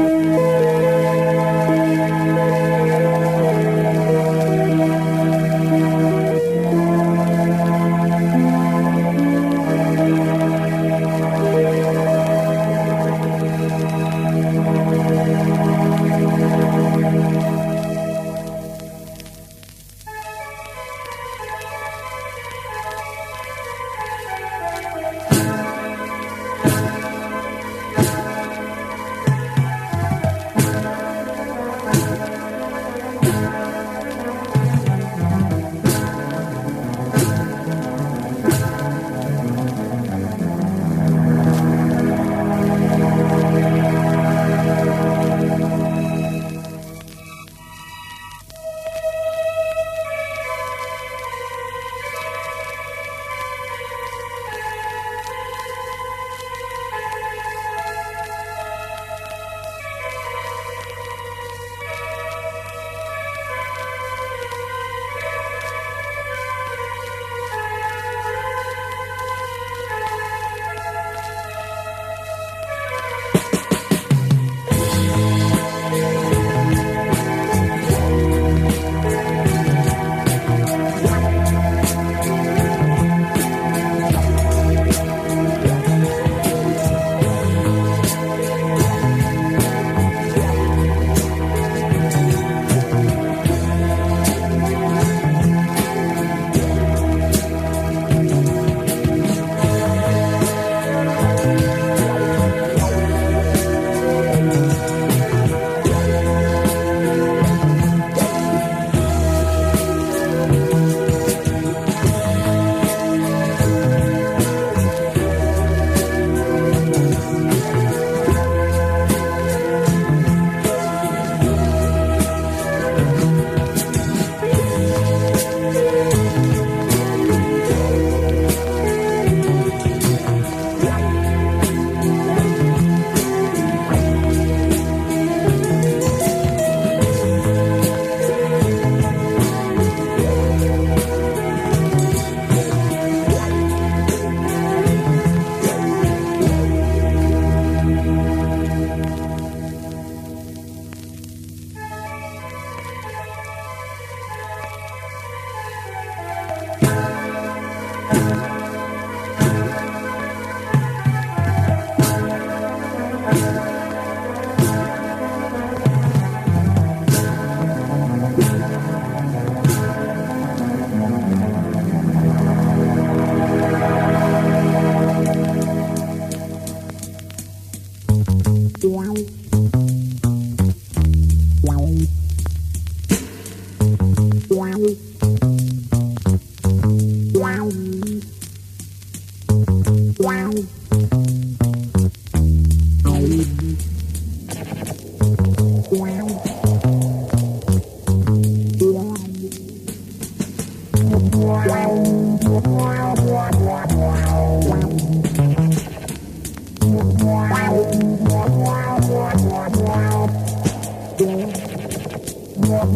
Música